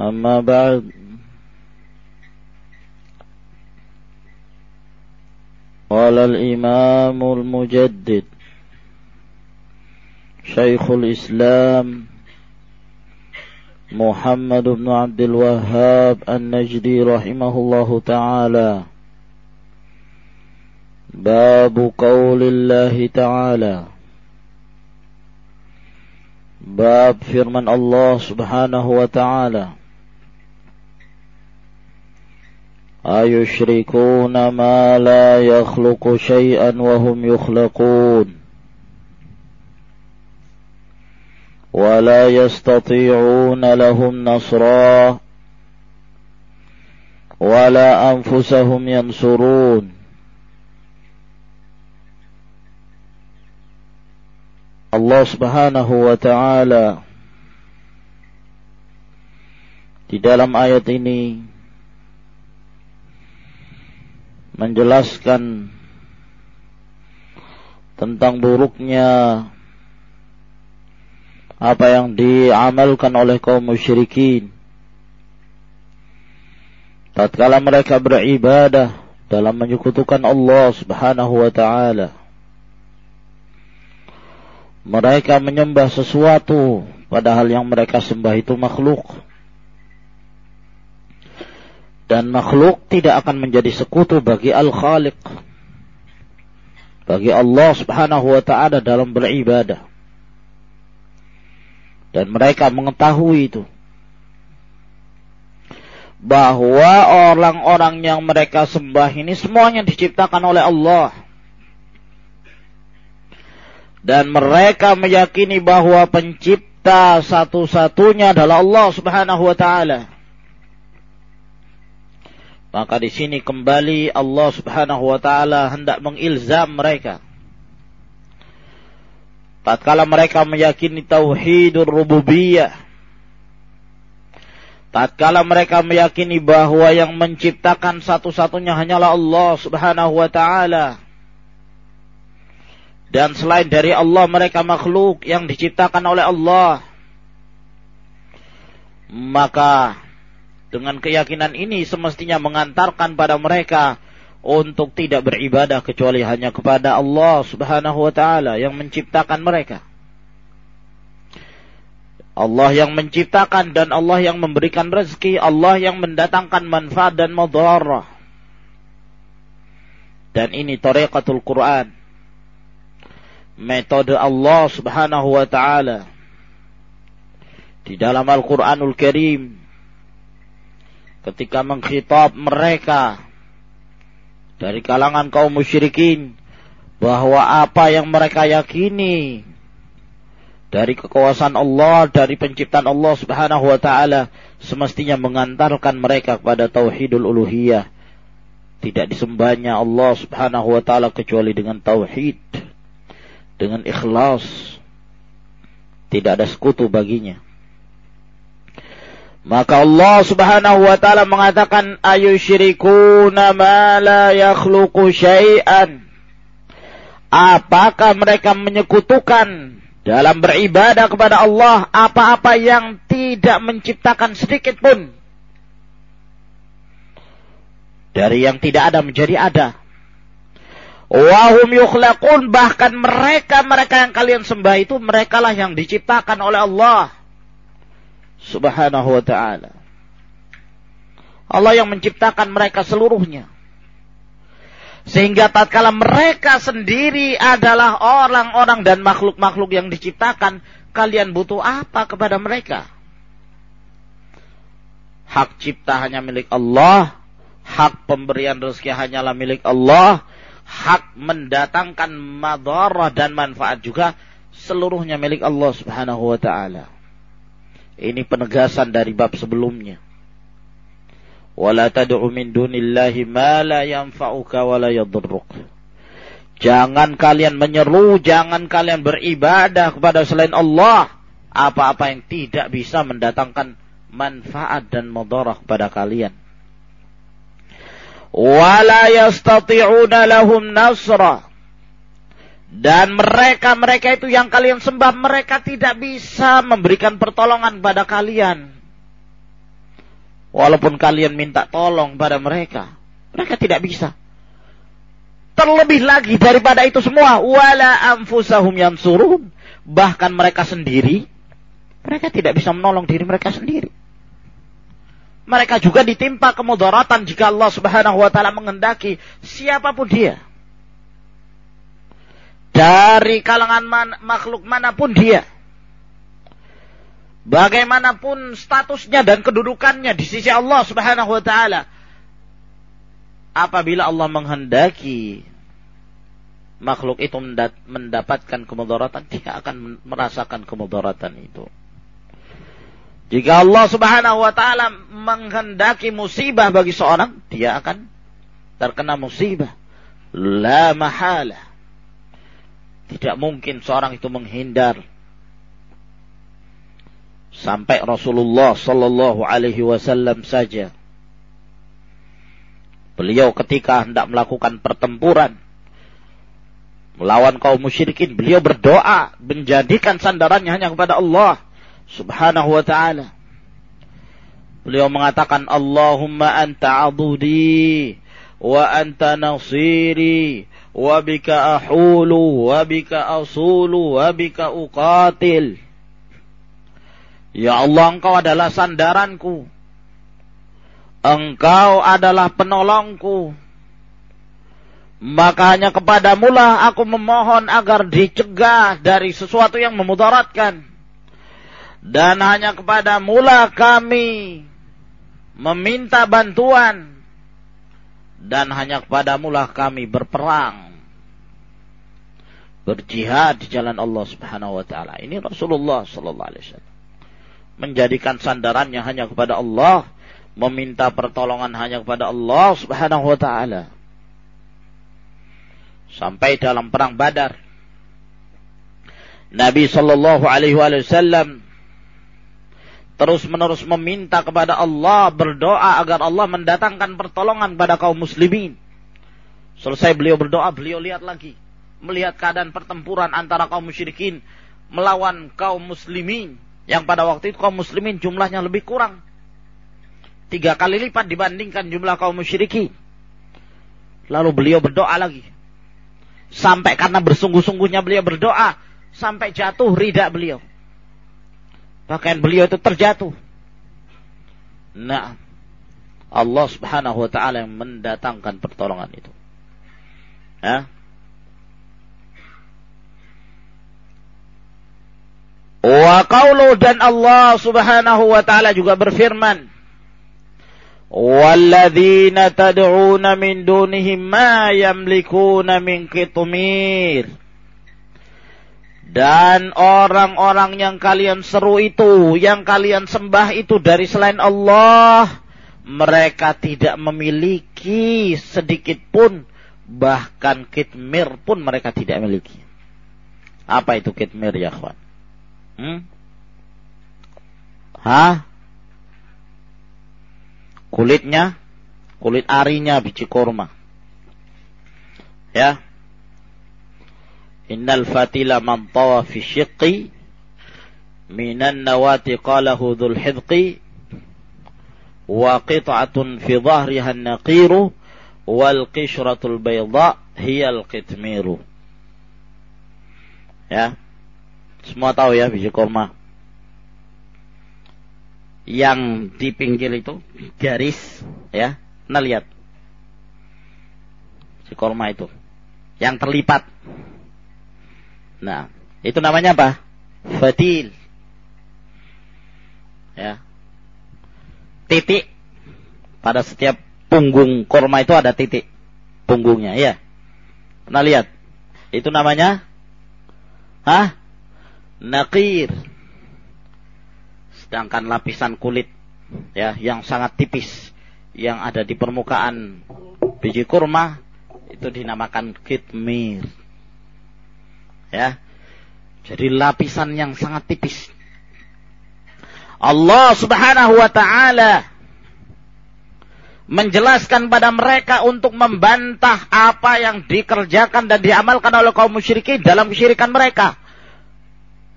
أما بعد. قال الإمام المجدد شيخ الإسلام محمد بن عبد الوهاب النجدي رحمه الله تعالى. باب قول الله تعالى. باب فرمان الله سبحانه وتعالى. أيشركون ما لا يخلق شيئا وهم يخلقون ولا يستطيعون لهم نصرا ولا أنفسهم ينصرون Allah Subhanahu wa taala di dalam ayat ini menjelaskan tentang buruknya apa yang diamalkan oleh kaum musyrikin. Tatkala mereka beribadah dalam menyekutukan Allah Subhanahu wa taala mereka menyembah sesuatu padahal yang mereka sembah itu makhluk dan makhluk tidak akan menjadi sekutu bagi Al-Khaliq. Bagi Allah Subhanahu wa taala dalam beribadah. Dan mereka mengetahui itu. Bahwa orang-orang yang mereka sembah ini semuanya diciptakan oleh Allah. Dan mereka meyakini bahwa pencipta satu-satunya adalah Allah Subhanahu wa taala maka di sini kembali Allah Subhanahu wa taala hendak mengilzam mereka. Tatkala mereka meyakini tauhidur rububiyah. Tatkala mereka meyakini bahwa yang menciptakan satu-satunya hanyalah Allah Subhanahu wa taala. Dan selain dari Allah mereka makhluk yang diciptakan oleh Allah. Maka dengan keyakinan ini semestinya mengantarkan pada mereka untuk tidak beribadah kecuali hanya kepada Allah Subhanahu wa taala yang menciptakan mereka. Allah yang menciptakan dan Allah yang memberikan rezeki, Allah yang mendatangkan manfaat dan mudarat. Dan ini tariqatul Quran. Metode Allah Subhanahu wa taala di dalam Al-Qur'anul Karim ketika mengkhitab mereka dari kalangan kaum musyrikin bahwa apa yang mereka yakini dari kekuasaan Allah, dari penciptaan Allah Subhanahu wa taala semestinya mengantarkan mereka kepada tauhidul uluhiyah. Tidak disembahnya Allah Subhanahu wa taala kecuali dengan tauhid, dengan ikhlas. Tidak ada sekutu baginya. Maka Allah Subhanahu wa taala mengatakan ayusyirikuna ma la yakhluqu syai'an. Apakah mereka menyekutukan dalam beribadah kepada Allah apa-apa yang tidak menciptakan sedikit pun dari yang tidak ada menjadi ada. Wahum yukhlaqun bahkan mereka mereka yang kalian sembah itu merekalah yang diciptakan oleh Allah subhanahu wa ta'ala. Allah yang menciptakan mereka seluruhnya. Sehingga tatkala mereka sendiri adalah orang-orang dan makhluk-makhluk yang diciptakan, kalian butuh apa kepada mereka? Hak cipta hanya milik Allah, hak pemberian rezeki hanyalah milik Allah, hak mendatangkan madarah dan manfaat juga seluruhnya milik Allah Subhanahu wa taala. Ini penegasan dari bab sebelumnya. Wala tad'u min dunillahi ma la yanfa'uka wa la yadurruk. Jangan kalian menyeru, jangan kalian beribadah kepada selain Allah apa-apa yang tidak bisa mendatangkan manfaat dan mudarat kepada kalian. Wala yastati'una lahum nasra. Dan mereka-mereka itu yang kalian sembah, mereka tidak bisa memberikan pertolongan pada kalian. Walaupun kalian minta tolong pada mereka, mereka tidak bisa. Terlebih lagi daripada itu semua, wala anfusahum yansurun. Bahkan mereka sendiri, mereka tidak bisa menolong diri mereka sendiri. Mereka juga ditimpa kemudaratan jika Allah Subhanahu wa taala mengendaki siapa pun dia. Dari kalangan man, makhluk mana pun dia. Bagaimanapun statusnya dan kedudukannya di sisi Allah Subhanahu wa taala. Apabila Allah menghendaki makhluk itu mendapatkan kemudaratan dia akan merasakan kemudaratan itu. Jika Allah Subhanahu wa taala menghendaki musibah bagi seorang dia akan terkena musibah. La mahala tidak mungkin seorang itu menghindar sampai Rasulullah Sallallahu Alaihi Wasallam saja. Beliau ketika hendak melakukan pertempuran melawan kaum musyrikin, beliau berdoa menjadikan sandarannya hanya kepada Allah Subhanahu wa taala. Beliau mengatakan Allahumma anta adudi wa anta nasiri wa bika asulu wa bika uqatil. Ya Allah engkau adalah sandaranku. Engkau adalah penolongku. Maka hanya kepadamu lah aku memohon agar dicegah dari sesuatu yang memudaratkan. Dan hanya kepadamu lah kami meminta bantuan. Dan hanya kepadamu lah kami berperang. Berjihad di jalan Allah subhanahu wa ta'ala. Ini Rasulullah sallallahu alaihi wasallam menjadikan sandarannya hanya kepada Allah, meminta pertolongan hanya kepada Allah Subhanahu wa taala. Sampai dalam perang Badar Nabi sallallahu alaihi wasallam terus-menerus meminta kepada Allah, berdoa agar Allah mendatangkan pertolongan pada kaum muslimin. Selesai beliau berdoa, beliau lihat lagi, melihat keadaan pertempuran antara kaum musyrikin melawan kaum muslimin yang pada waktu itu kaum muslimin jumlahnya lebih kurang. Tiga kali lipat dibandingkan jumlah kaum musyriki. Lalu beliau berdoa lagi. Sampai karena bersungguh-sungguhnya beliau berdoa. Sampai jatuh rida beliau. Pakaian beliau itu terjatuh. Nah, Allah subhanahu wa ta'ala yang mendatangkan pertolongan itu. Ya, Wa qawlu dan Allah subhanahu wa ta'ala juga berfirman. Walladzina tad'una min dunihim ma yamlikuna min qitmir. Dan orang-orang yang kalian seru itu, yang kalian sembah itu dari selain Allah, mereka tidak memiliki sedikit pun, bahkan kitmir pun mereka tidak miliki. Apa itu kitmir ya kawan? Hmm? Hah? Kulitnya, kulit arinya biji kurma. Ya. Innal fatila man tawa fi syiqqi minan nawati qalahu dhul hidqi wa qit'atun fi dhahriha an-naqiru wal qishratul bayda hiya al-qitmiru. Ya. Semua tahu ya biji kurma. yang di pinggir itu garis ya. Nah lihat. Si korma itu. Yang terlipat. Nah, itu namanya apa? Fatil. Ya. Titik. Pada setiap punggung korma itu ada titik. Punggungnya, ya. Nah lihat. Itu namanya Hah? Nakir sedangkan lapisan kulit ya yang sangat tipis yang ada di permukaan biji kurma itu dinamakan kitmir. Ya. Jadi lapisan yang sangat tipis. Allah Subhanahu wa taala menjelaskan pada mereka untuk membantah apa yang dikerjakan dan diamalkan oleh kaum musyrikin dalam kesyirikan mereka.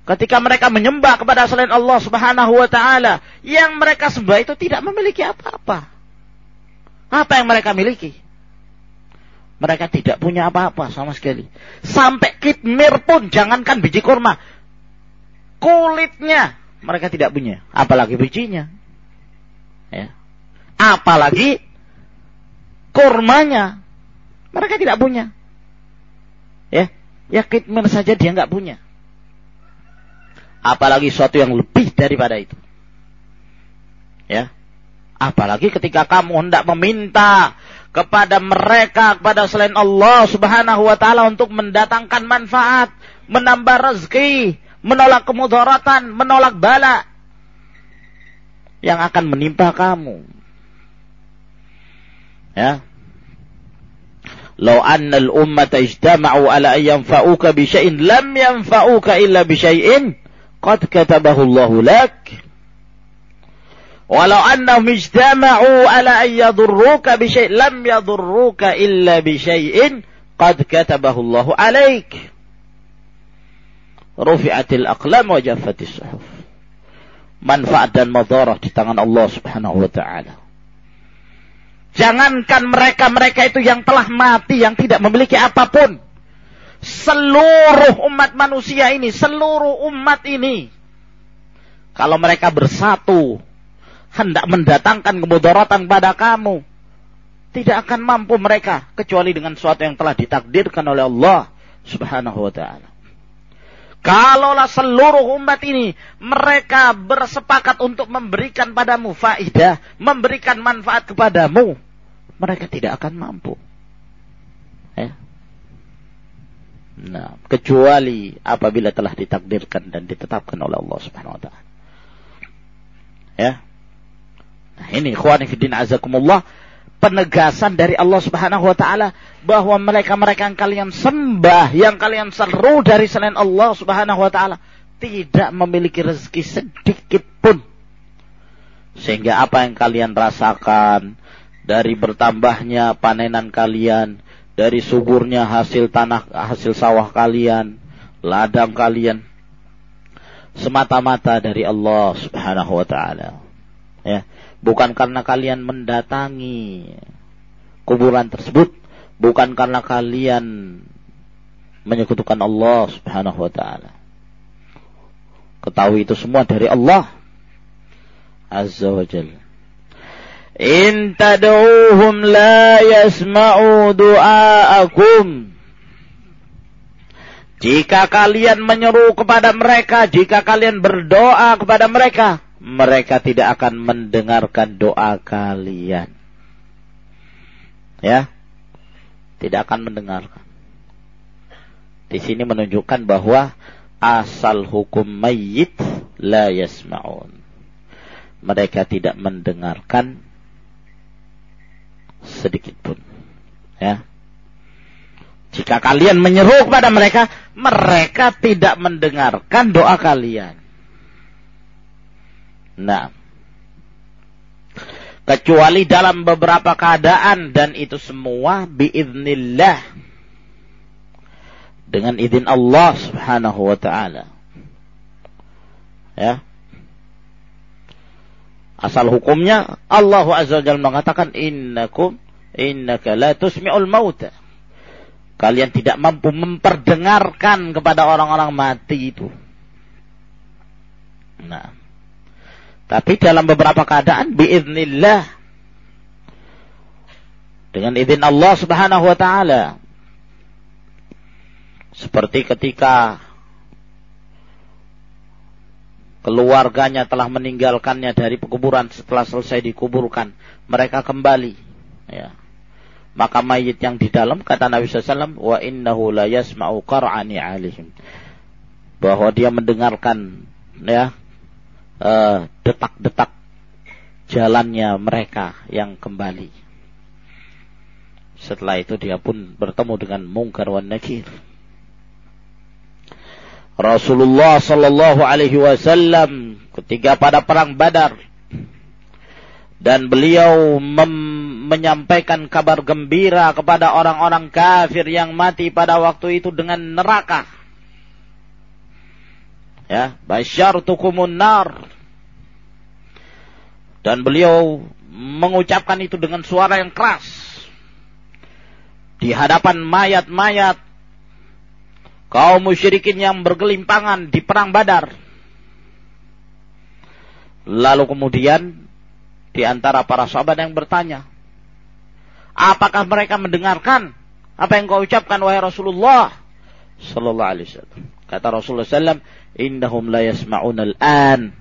Ketika mereka menyembah kepada selain Allah Subhanahu wa taala, yang mereka sembah itu tidak memiliki apa-apa. Apa yang mereka miliki? Mereka tidak punya apa-apa sama sekali. Sampai kitmir pun jangankan biji kurma. Kulitnya mereka tidak punya, apalagi bijinya. Ya. Apalagi kurmanya mereka tidak punya. Ya, ya kitmir saja dia nggak punya apalagi sesuatu yang lebih daripada itu. Ya. Apalagi ketika kamu hendak meminta kepada mereka, kepada selain Allah subhanahu wa ta'ala untuk mendatangkan manfaat, menambah rezeki, menolak kemudaratan, menolak bala yang akan menimpa kamu. Ya. Lau anna al-ummata ijtama'u ala an bi syai'in lam yanfa'uka illa bi syai'in qad katabahu Allahu lak. Walau annahum ijtama'u ala an yadurruka bi syai' lam yadurruka illa bi syai'in qad katabahu Allahu alaik. Rufi'atil aqlam wa jaffatis suhuf. Manfaat dan madarat di tangan Allah Subhanahu wa taala. Jangankan mereka-mereka itu yang telah mati, yang tidak memiliki apa pun seluruh umat manusia ini, seluruh umat ini, kalau mereka bersatu, hendak mendatangkan kemudaratan pada kamu, tidak akan mampu mereka kecuali dengan sesuatu yang telah ditakdirkan oleh Allah Subhanahu wa taala. Kalaulah seluruh umat ini mereka bersepakat untuk memberikan padamu faidah, memberikan manfaat kepadamu, mereka tidak akan mampu. Ya. Nah, kecuali apabila telah ditakdirkan dan ditetapkan oleh Allah Subhanahu wa taala. Ya. Nah, ini ikhwani fiddin azakumullah penegasan dari Allah Subhanahu wa taala bahwa mereka-mereka yang kalian sembah, yang kalian seru dari selain Allah Subhanahu wa taala tidak memiliki rezeki sedikit pun. Sehingga apa yang kalian rasakan dari bertambahnya panenan kalian, dari suburnya hasil tanah, hasil sawah kalian, ladang kalian, semata-mata dari Allah Subhanahu wa taala. Ya, bukan karena kalian mendatangi kuburan tersebut, bukan karena kalian menyekutukan Allah Subhanahu wa taala. Ketahui itu semua dari Allah Azza wa Jalla. In tad'uuhum la yasma'u du'aakum. Jika kalian menyeru kepada mereka, jika kalian berdoa kepada mereka, mereka tidak akan mendengarkan doa kalian. Ya. Tidak akan mendengarkan. Di sini menunjukkan bahwa asal hukum mayit la yasma'un. Mereka tidak mendengarkan sedikit pun. Ya. Jika kalian menyeru kepada mereka, mereka tidak mendengarkan doa kalian. Nah, kecuali dalam beberapa keadaan dan itu semua biiznillah dengan izin Allah Subhanahu wa taala. Ya. Asal hukumnya Allah Azza wa Jalla mengatakan innakum innaka la tusmi'ul mauta. Kalian tidak mampu memperdengarkan kepada orang-orang mati itu. Nah. Tapi dalam beberapa keadaan biiznillah dengan izin Allah Subhanahu wa taala. Seperti ketika keluarganya telah meninggalkannya dari pekuburan setelah selesai dikuburkan, mereka kembali ya. Maka mayit yang di dalam kata Nabi SAW, wa innahu la yasma'u qar'ani alihim. Bahwa dia mendengarkan ya Eh, detak-detak uh, jalannya mereka yang kembali. Setelah itu dia pun bertemu dengan mungkar wan nakir. Rasulullah sallallahu alaihi wasallam ketika pada perang Badar. Dan beliau menyampaikan kabar gembira kepada orang-orang kafir yang mati pada waktu itu dengan neraka. Ya basyartukumun nar. Dan beliau mengucapkan itu dengan suara yang keras. Di hadapan mayat-mayat kaum musyrikin yang bergelimpangan di perang Badar lalu kemudian di antara para sahabat yang bertanya apakah mereka mendengarkan apa yang kau ucapkan wahai Rasulullah sallallahu alaihi wasallam kata Rasulullah sallam innahum la yasma'una al-an.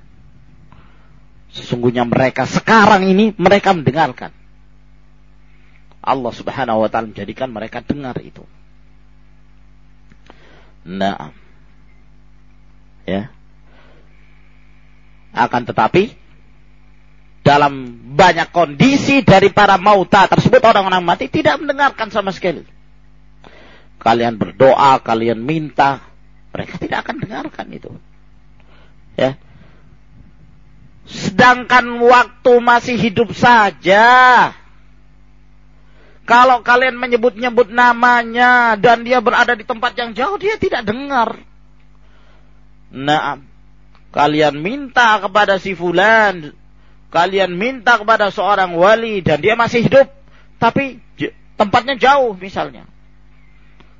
Sesungguhnya mereka sekarang ini mereka mendengarkan. Allah Subhanahu wa taala menjadikan mereka dengar itu. Nah. Ya. Akan tetapi dalam banyak kondisi dari para mauta tersebut orang-orang mati tidak mendengarkan sama sekali. Kalian berdoa, kalian minta, mereka tidak akan dengarkan itu. Ya. Sedangkan waktu masih hidup saja. Kalau kalian menyebut-nyebut namanya dan dia berada di tempat yang jauh, dia tidak dengar. Nah, kalian minta kepada si fulan, kalian minta kepada seorang wali dan dia masih hidup, tapi tempatnya jauh misalnya.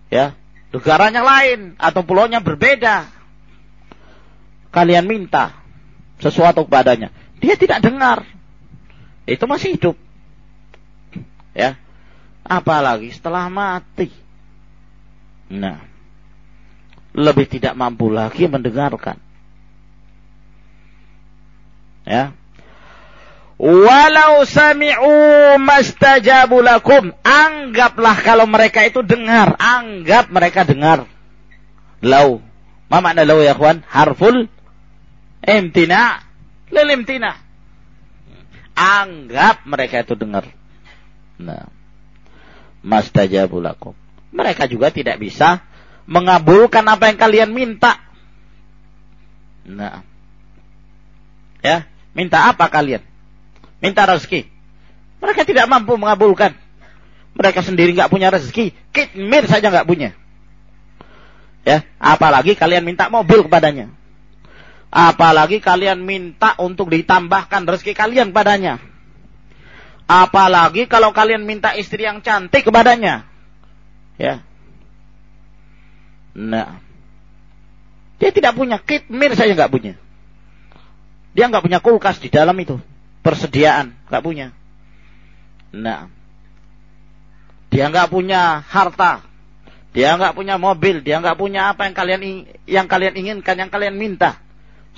Ya, negaranya lain atau pulaunya berbeda. Kalian minta sesuatu kepadanya, dia tidak dengar. Itu masih hidup. Ya. Apalagi setelah mati. Nah, lebih tidak mampu lagi mendengarkan. Ya, Walau sami'u mastajabu lakum. Anggaplah kalau mereka itu dengar. Anggap mereka dengar. Lau. Ma makna lau ya kawan? Harful imtina. Lil imtina. Anggap mereka itu dengar. Nah. Mastajabu lakum. Mereka juga tidak bisa mengabulkan apa yang kalian minta. Nah. Ya, minta apa kalian? minta rezeki. Mereka tidak mampu mengabulkan. Mereka sendiri nggak punya rezeki, kitmir saja nggak punya. Ya, apalagi kalian minta mobil kepadanya. Apalagi kalian minta untuk ditambahkan rezeki kalian padanya. Apalagi kalau kalian minta istri yang cantik kepadanya. Ya. Nah. Dia tidak punya kitmir saja nggak punya. Dia nggak punya kulkas di dalam itu persediaan, nggak punya. Nah, dia nggak punya harta, dia nggak punya mobil, dia nggak punya apa yang kalian yang kalian inginkan, yang kalian minta.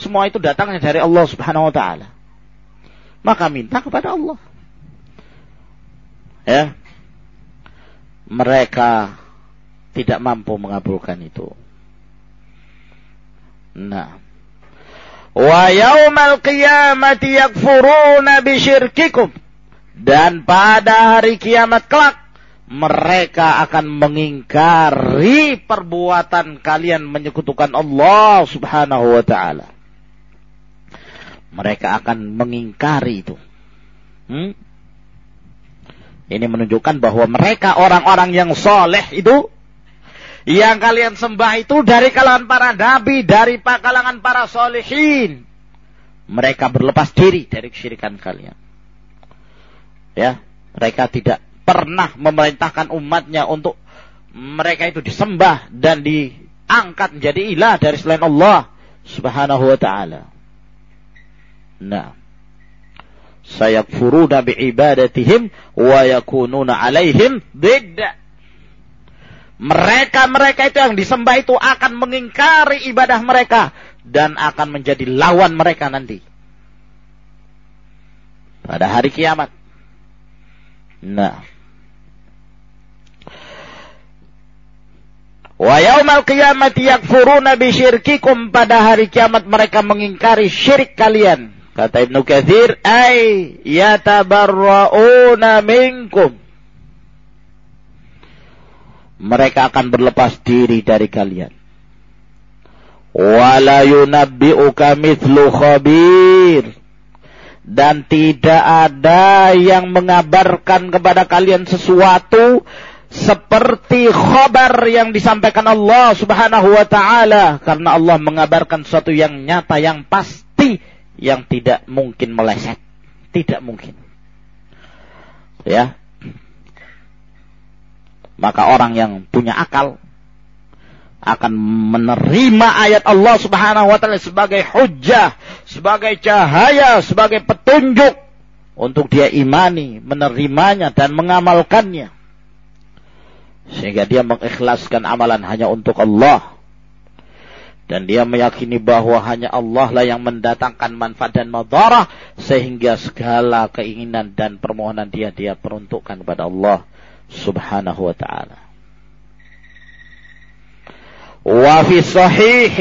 Semua itu datangnya dari Allah Subhanahu Wa Taala. Maka minta kepada Allah. Ya, mereka tidak mampu mengabulkan itu. Nah, Wa yaumal qiyamati yakfuruna bisyirkikum. Dan pada hari kiamat kelak mereka akan mengingkari perbuatan kalian menyekutukan Allah Subhanahu wa taala. Mereka akan mengingkari itu. Hmm? Ini menunjukkan bahwa mereka orang-orang yang soleh itu yang kalian sembah itu dari kalangan para nabi, dari kalangan para solehin. Mereka berlepas diri dari kesyirikan kalian. Ya, mereka tidak pernah memerintahkan umatnya untuk mereka itu disembah dan diangkat menjadi ilah dari selain Allah Subhanahu wa taala. Nah, sayakfuruna bi'ibadatihim wa yakununa alaihim bidda. Mereka-mereka itu yang disembah itu akan mengingkari ibadah mereka dan akan menjadi lawan mereka nanti. Pada hari kiamat. Nah. Wa yaumal qiyamati yakfuruna bisyirkikum pada hari kiamat mereka mengingkari syirik kalian. Kata Ibnu Katsir, "Ai yatabarrauna minkum." Mereka akan berlepas diri dari kalian. Wala yunabbi'uka mithlu khabir. Dan tidak ada yang mengabarkan kepada kalian sesuatu seperti khabar yang disampaikan Allah Subhanahu wa taala karena Allah mengabarkan sesuatu yang nyata yang pasti yang tidak mungkin meleset. Tidak mungkin. Ya. Maka orang yang punya akal akan menerima ayat Allah Subhanahu wa taala sebagai hujjah, sebagai cahaya, sebagai petunjuk untuk dia imani, menerimanya dan mengamalkannya. Sehingga dia mengikhlaskan amalan hanya untuk Allah dan dia meyakini bahwa hanya Allah lah yang mendatangkan manfaat dan madarah sehingga segala keinginan dan permohonan dia dia peruntukkan kepada Allah Subhanahu wa taala. Wa fi sahih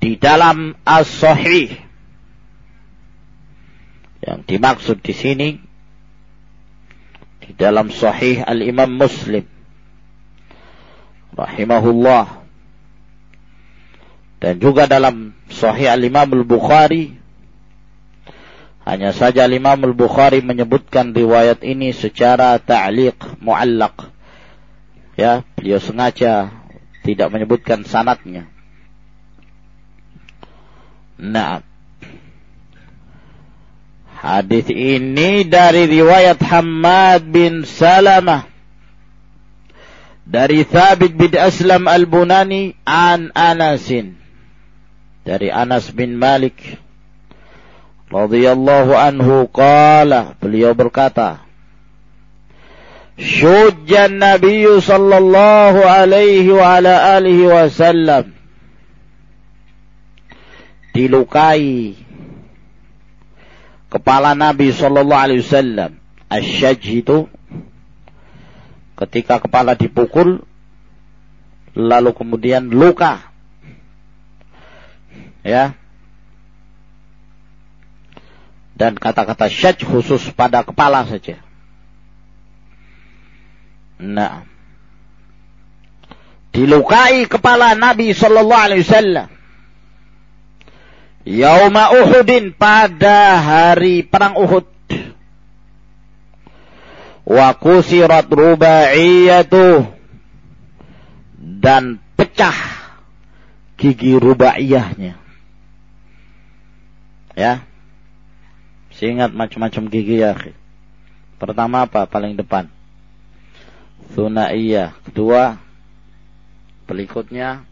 di dalam as-sahih. Yang dimaksud di sini di dalam sahih al-Imam Muslim. Rahimahullah dan juga dalam sahih al-Imam al-Bukhari hanya saja al-Imam al-Bukhari menyebutkan riwayat ini secara ta'liq muallaq. Ya beliau sengaja tidak menyebutkan sanatnya. Nah Hadis ini dari riwayat Hamad bin Salamah dari Thabit bin Aslam Al-Bunani an Anasin dari Anas bin Malik radhiyallahu anhu qala beliau berkata Syujjan Nabi sallallahu alaihi wa ala alihi wasallam dilukai kepala Nabi Shallallahu Alaihi Wasallam. Asyaj itu ketika kepala dipukul lalu kemudian luka ya. Dan kata-kata syaj khusus pada kepala saja. Nah. Dilukai kepala Nabi sallallahu alaihi wasallam. Yauma Uhudin pada hari perang Uhud. Wa kusirat rubaiyatu. Dan pecah gigi rubaiyahnya. Ya. Ingat macam-macam gigi ya. Pertama apa? Paling depan. Thunaiyah. Kedua. Berikutnya.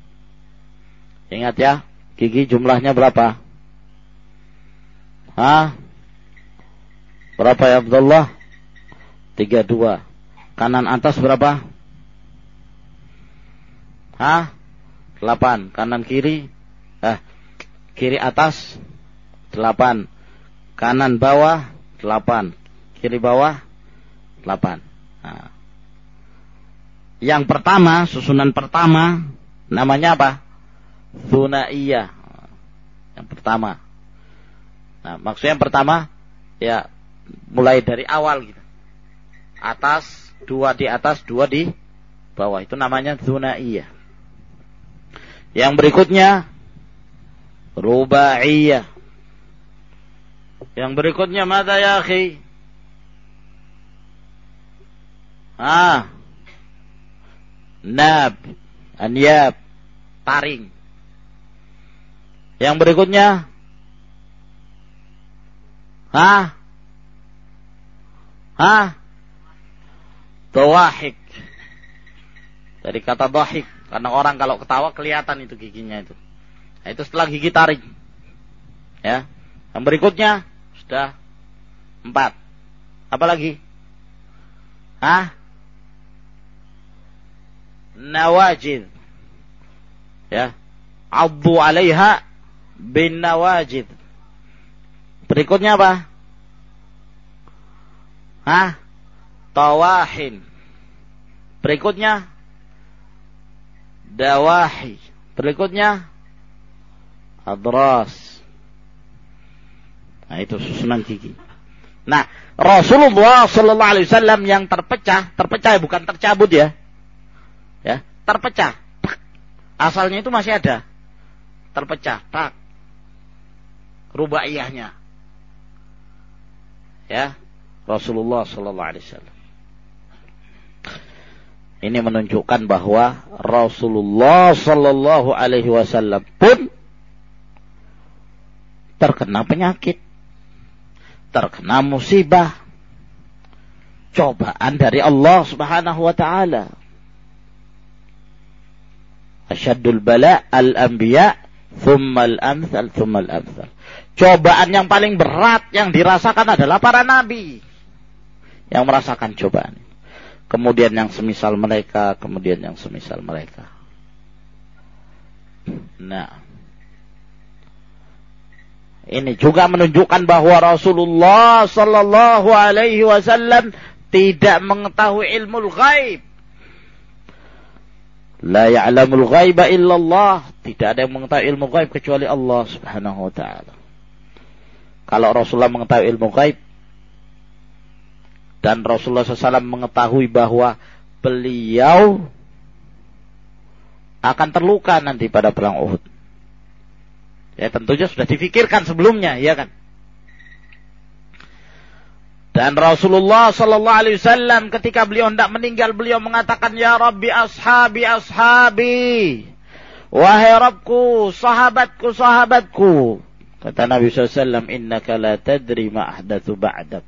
Ingat ya. Gigi jumlahnya berapa? Hah? Berapa ya Abdullah? Tiga dua. Kanan atas berapa? Hah? Delapan. Kanan kiri? Eh, kiri atas? Delapan. Kanan bawah? Delapan. Kiri bawah? Delapan. Nah. Yang pertama, susunan pertama, namanya apa? Thunaiyah. Yang pertama. Nah, maksudnya yang pertama ya mulai dari awal gitu. Atas, dua di atas, dua di bawah. Itu namanya iya. Yang berikutnya rubaiyah. Yang berikutnya mata ya akhi? Ah. Nab, anyab, taring. Yang berikutnya Hah? Hah? Dawahik. Dari kata dahik. Karena orang kalau ketawa kelihatan itu giginya itu. Nah, itu setelah gigi taring. Ya. Yang berikutnya Sudah empat. Apa lagi? Hah? Nawajid. Ya. Abdu alaiha bin nawajid. Berikutnya apa? Hah? Tawahin. Berikutnya dawahi. Berikutnya adras. Nah, itu susunan gigi. Nah, Rasulullah Sallallahu Alaihi Wasallam yang terpecah, terpecah bukan tercabut ya, ya, terpecah. Asalnya itu masih ada, terpecah, tak, rubaiyahnya, ya, Rasulullah Sallallahu Alaihi Wasallam. Ini menunjukkan bahwa Rasulullah Sallallahu Alaihi Wasallam pun terkena penyakit, terkena musibah, cobaan dari Allah Subhanahu wa taala. Asyadul bala al-anbiya thumma al-amthal thumma al-amthal. Cobaan yang paling berat yang dirasakan adalah para nabi yang merasakan cobaan. Kemudian yang semisal mereka, kemudian yang semisal mereka. Nah, ini juga menunjukkan bahwa Rasulullah Sallallahu Alaihi Wasallam tidak mengetahui ilmu ghaib. La ya'lamul ghaiba illallah. Tidak ada yang mengetahui ilmu ghaib kecuali Allah Subhanahu wa taala. Kalau Rasulullah mengetahui ilmu ghaib dan Rasulullah SAW mengetahui bahwa beliau akan terluka nanti pada perang Uhud Ya tentunya sudah difikirkan sebelumnya, ya kan? Dan Rasulullah Sallallahu Alaihi Wasallam ketika beliau hendak meninggal, beliau mengatakan, Ya Rabbi ashabi ashabi. Wahai Rabbku, sahabatku, sahabatku. Kata Nabi SAW, Innaka la tadri ma'ahdathu ba'dak.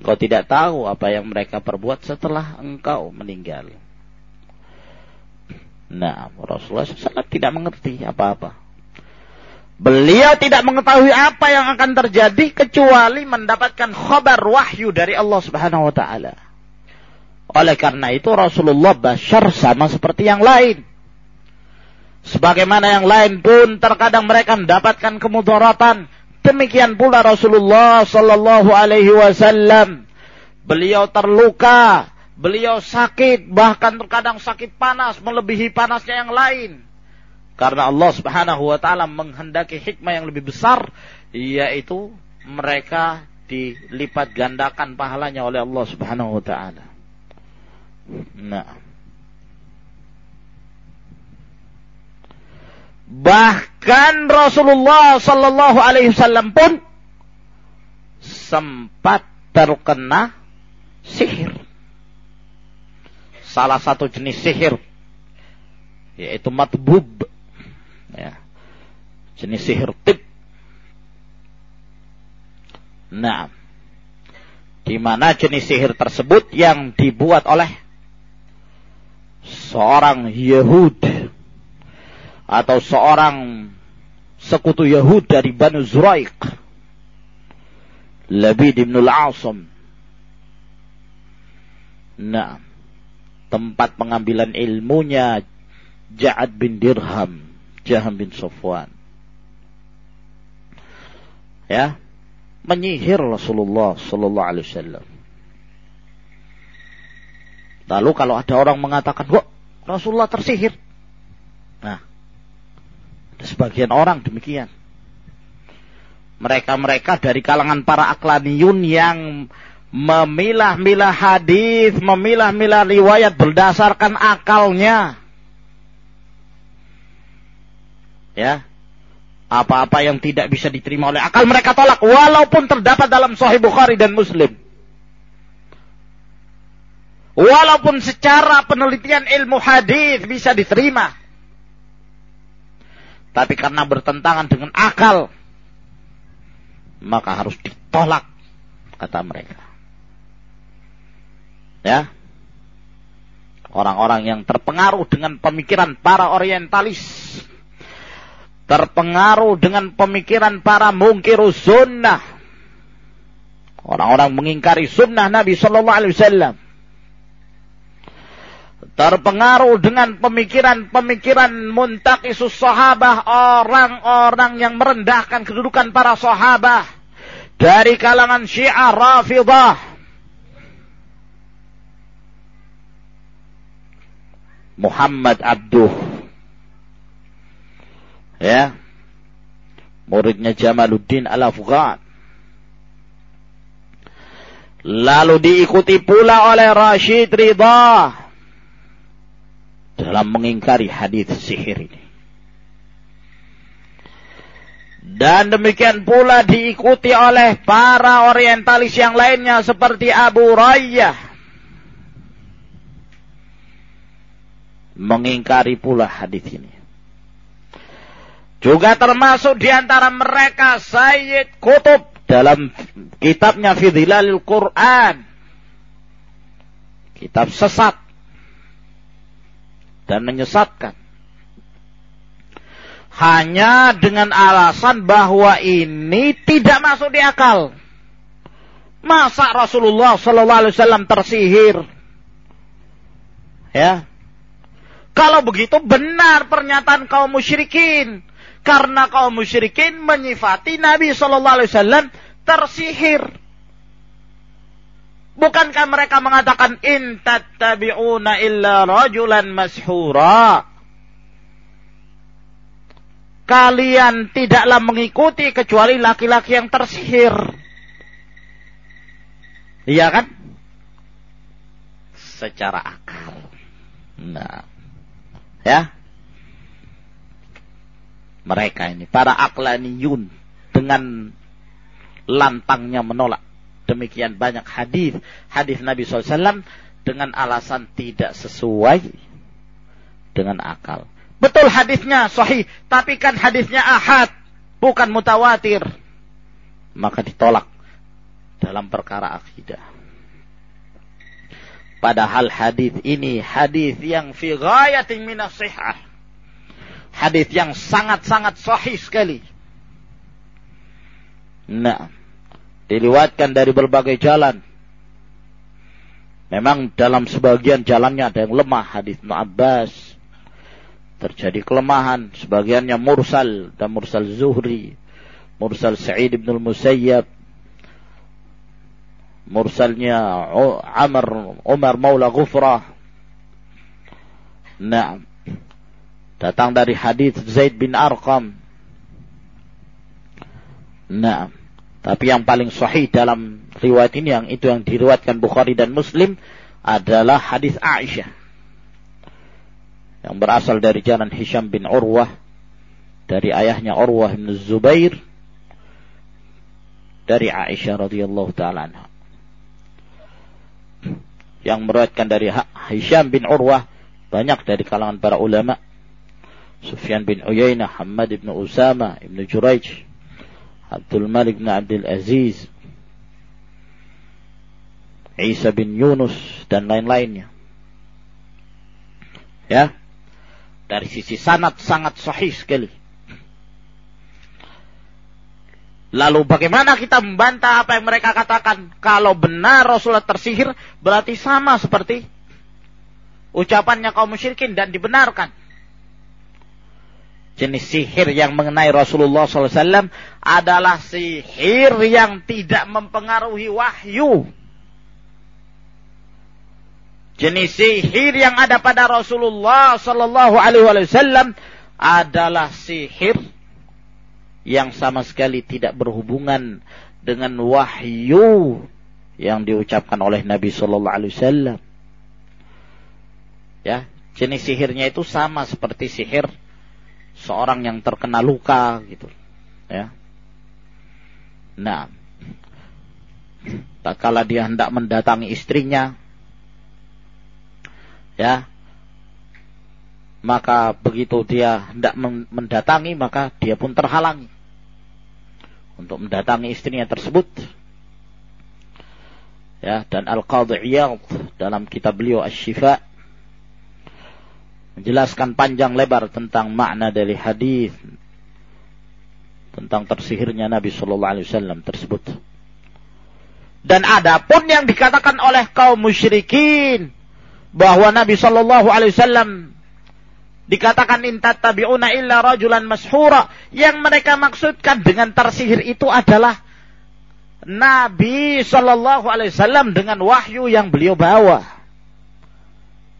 Engkau tidak tahu apa yang mereka perbuat setelah engkau meninggal. Nah, Rasulullah SAW tidak mengerti apa-apa. Beliau tidak mengetahui apa yang akan terjadi kecuali mendapatkan khabar wahyu dari Allah Subhanahu wa taala. Oleh karena itu Rasulullah bashar sama seperti yang lain. Sebagaimana yang lain pun terkadang mereka mendapatkan kemudaratan. Demikian pula Rasulullah sallallahu alaihi wasallam. Beliau terluka, beliau sakit, bahkan terkadang sakit panas melebihi panasnya yang lain karena Allah Subhanahu wa taala menghendaki hikmah yang lebih besar yaitu mereka dilipat gandakan pahalanya oleh Allah Subhanahu wa taala. Nah. Bahkan Rasulullah sallallahu alaihi wasallam pun sempat terkena sihir. Salah satu jenis sihir yaitu matbub ya. jenis sihir tip. Nah. Di mana jenis sihir tersebut yang dibuat oleh seorang Yahud atau seorang sekutu Yahud dari Banu Zuraik? Labid bin al-Asam nah. Tempat pengambilan ilmunya Ja'ad bin Dirham Jaham bin Sofwan. Ya, menyihir Rasulullah Sallallahu Alaihi Wasallam. Lalu kalau ada orang mengatakan, kok Rasulullah tersihir?" Nah, ada sebagian orang demikian. Mereka-mereka dari kalangan para aklaniyun yang memilah-milah hadis, memilah-milah riwayat berdasarkan akalnya. Ya apa-apa yang tidak bisa diterima oleh akal mereka tolak walaupun terdapat dalam Sahih Bukhari dan Muslim. Walaupun secara penelitian ilmu hadis bisa diterima. Tapi karena bertentangan dengan akal maka harus ditolak kata mereka. Ya. Orang-orang yang terpengaruh dengan pemikiran para orientalis terpengaruh dengan pemikiran para mungkir sunnah. Orang-orang mengingkari sunnah Nabi Shallallahu Alaihi Wasallam. Terpengaruh dengan pemikiran-pemikiran muntakisus sahabah orang-orang yang merendahkan kedudukan para sahabah dari kalangan Syiah Rafidah. Muhammad Abduh ya muridnya Jamaluddin Al-Afghan lalu diikuti pula oleh Rashid Ridha dalam mengingkari hadis sihir ini. Dan demikian pula diikuti oleh para orientalis yang lainnya seperti Abu Rayyah. Mengingkari pula hadis ini. Juga termasuk di antara mereka Sayyid Kutub dalam kitabnya Fidhilalil Quran. Kitab sesat dan menyesatkan. Hanya dengan alasan bahwa ini tidak masuk di akal. Masa Rasulullah Sallallahu Alaihi Wasallam tersihir? Ya, kalau begitu benar pernyataan kaum musyrikin. Karena kaum musyrikin menyifati Nabi Sallallahu Alaihi Wasallam tersihir. Bukankah mereka mengatakan in tattabi'una illa rajulan mashura? Kalian tidaklah mengikuti kecuali laki-laki yang tersihir. Iya kan? Secara akal. Nah. Ya. Mereka ini para aklaniyun dengan lantangnya menolak demikian banyak hadis hadis Nabi SAW dengan alasan tidak sesuai dengan akal. Betul hadisnya sahih, tapi kan hadisnya ahad, bukan mutawatir. Maka ditolak dalam perkara akidah. Padahal hadis ini hadis yang fi ghayatin minas sihah. Hadis yang sangat-sangat sahih sekali. Nah, diliwatkan dari berbagai jalan. Memang dalam sebagian jalannya ada yang lemah hadis Abbas. Terjadi kelemahan, sebagiannya mursal dan mursal Zuhri, mursal Sa'id bin Musayyab, mursalnya Amr Umar Maula Ghufrah. Nah, datang dari hadis Zaid bin Arqam. Nah, tapi yang paling sahih dalam riwayat ini yang itu yang diriwayatkan Bukhari dan Muslim adalah hadis Aisyah yang berasal dari jalan Hisham bin Urwah dari ayahnya Urwah bin Zubair dari Aisyah radhiyallahu taala. Yang meriwayatkan dari Hisham bin Urwah banyak dari kalangan para ulama. Sufyan bin Uyainah, Hamad bin Usama, Ibn Jurayj, Abdul Malik bin Abdul Aziz, Isa bin Yunus dan lain-lainnya. Ya. Dari sisi sanat sangat sahih sekali. Lalu bagaimana kita membantah apa yang mereka katakan? Kalau benar Rasulullah tersihir, berarti sama seperti ucapannya kaum musyrikin dan dibenarkan jenis sihir yang mengenai Rasulullah SAW adalah sihir yang tidak mempengaruhi wahyu. Jenis sihir yang ada pada Rasulullah Sallallahu Alaihi Wasallam adalah sihir yang sama sekali tidak berhubungan dengan wahyu yang diucapkan oleh Nabi Sallallahu Alaihi Wasallam. Ya, jenis sihirnya itu sama seperti sihir seorang yang terkena luka gitu. Ya. Nah. Tak kala dia hendak mendatangi istrinya ya maka begitu dia hendak mendatangi maka dia pun terhalangi untuk mendatangi istrinya tersebut. Ya dan al-qadhi dalam kitab beliau asy-syifa menjelaskan panjang lebar tentang makna dari hadis. Tentang tersihirnya Nabi Shallallahu Alaihi Wasallam tersebut. Dan adapun yang dikatakan oleh kaum musyrikin bahwa Nabi Shallallahu Alaihi Wasallam dikatakan intat tabiuna illa rajulan mashura yang mereka maksudkan dengan tersihir itu adalah Nabi Shallallahu Alaihi Wasallam dengan wahyu yang beliau bawa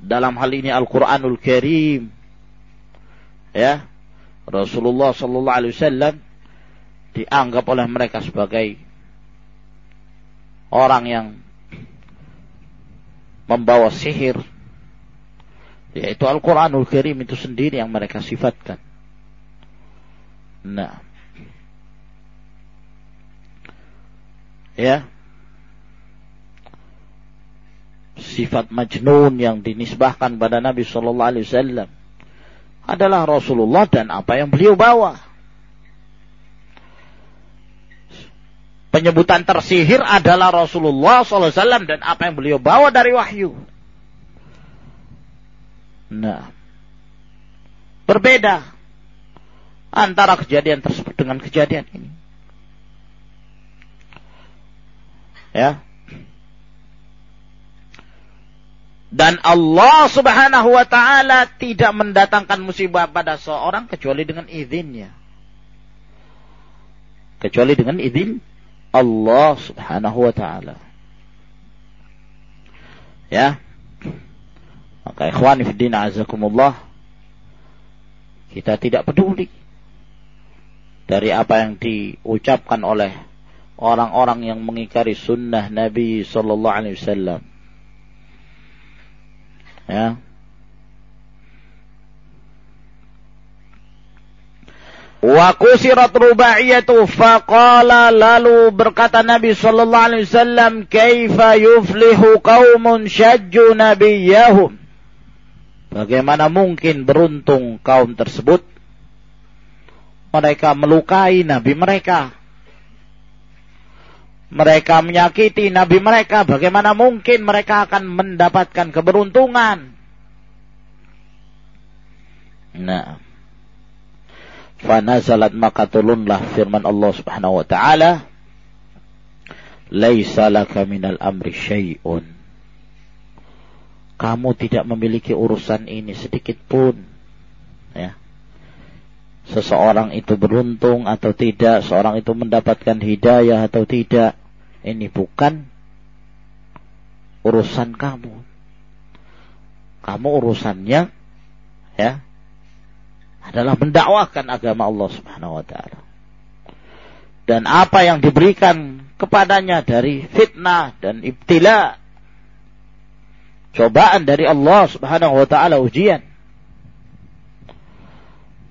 dalam hal ini Al-Quranul Karim. Ya. Rasulullah Shallallahu Alaihi Wasallam dianggap oleh mereka sebagai orang yang membawa sihir yaitu Al-Quranul Karim itu sendiri yang mereka sifatkan. Nah. Ya sifat majnun yang dinisbahkan pada Nabi Shallallahu Alaihi Wasallam adalah Rasulullah dan apa yang beliau bawa. penyebutan tersihir adalah Rasulullah SAW dan apa yang beliau bawa dari wahyu. Nah, berbeda antara kejadian tersebut dengan kejadian ini. Ya. Dan Allah Subhanahu wa taala tidak mendatangkan musibah pada seorang kecuali dengan izinnya. Kecuali dengan izin Allah Subhanahu wa taala. Ya. Maka ikhwan fillah azakumullah kita tidak peduli dari apa yang diucapkan oleh orang-orang yang mengingkari sunnah Nabi sallallahu alaihi wasallam. Ya. Wa kusirat rubaiyatu faqala lalu berkata Nabi sallallahu alaihi wasallam kaifa yuflihu qaumun syajju nabiyahum Bagaimana mungkin beruntung kaum tersebut? Mereka melukai nabi mereka mereka menyakiti nabi mereka. Bagaimana mungkin mereka akan mendapatkan keberuntungan? Nah. Fanazalat maka turunlah firman Allah Subhanahu wa taala Laisa laka minal amri syai'un. Kamu tidak memiliki urusan ini sedikit pun Seseorang itu beruntung atau tidak Seorang itu mendapatkan hidayah atau tidak Ini bukan Urusan kamu Kamu urusannya Ya adalah mendakwahkan agama Allah Subhanahu wa taala. Dan apa yang diberikan kepadanya dari fitnah dan ibtila cobaan dari Allah Subhanahu wa taala ujian.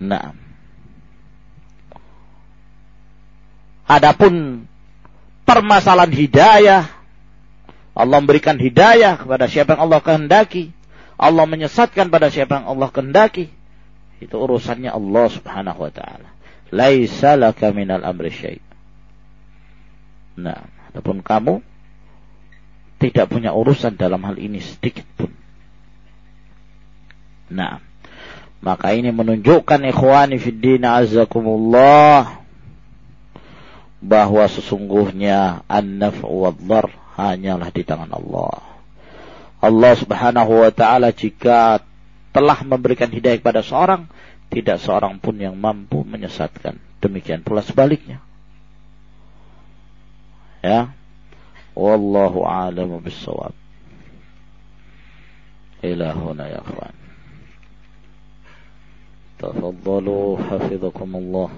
Nah. Adapun permasalahan hidayah Allah memberikan hidayah kepada siapa yang Allah kehendaki. Allah menyesatkan pada siapa yang Allah kehendaki itu urusannya Allah Subhanahu wa taala. Laisa laka minal amri syai'. Nah, adapun kamu tidak punya urusan dalam hal ini sedikit pun. Nah, maka ini menunjukkan ikhwani fid din azakumullah bahwa sesungguhnya an-naf'u wad hanyalah di tangan Allah. Allah Subhanahu wa taala jika telah memberikan hidayah kepada seorang, tidak seorang pun yang mampu menyesatkan. Demikian pula sebaliknya. Ya. Wallahu a'lamu bissawab. Ilahuna ya akhwan. Tafaddalu hafizakumullah.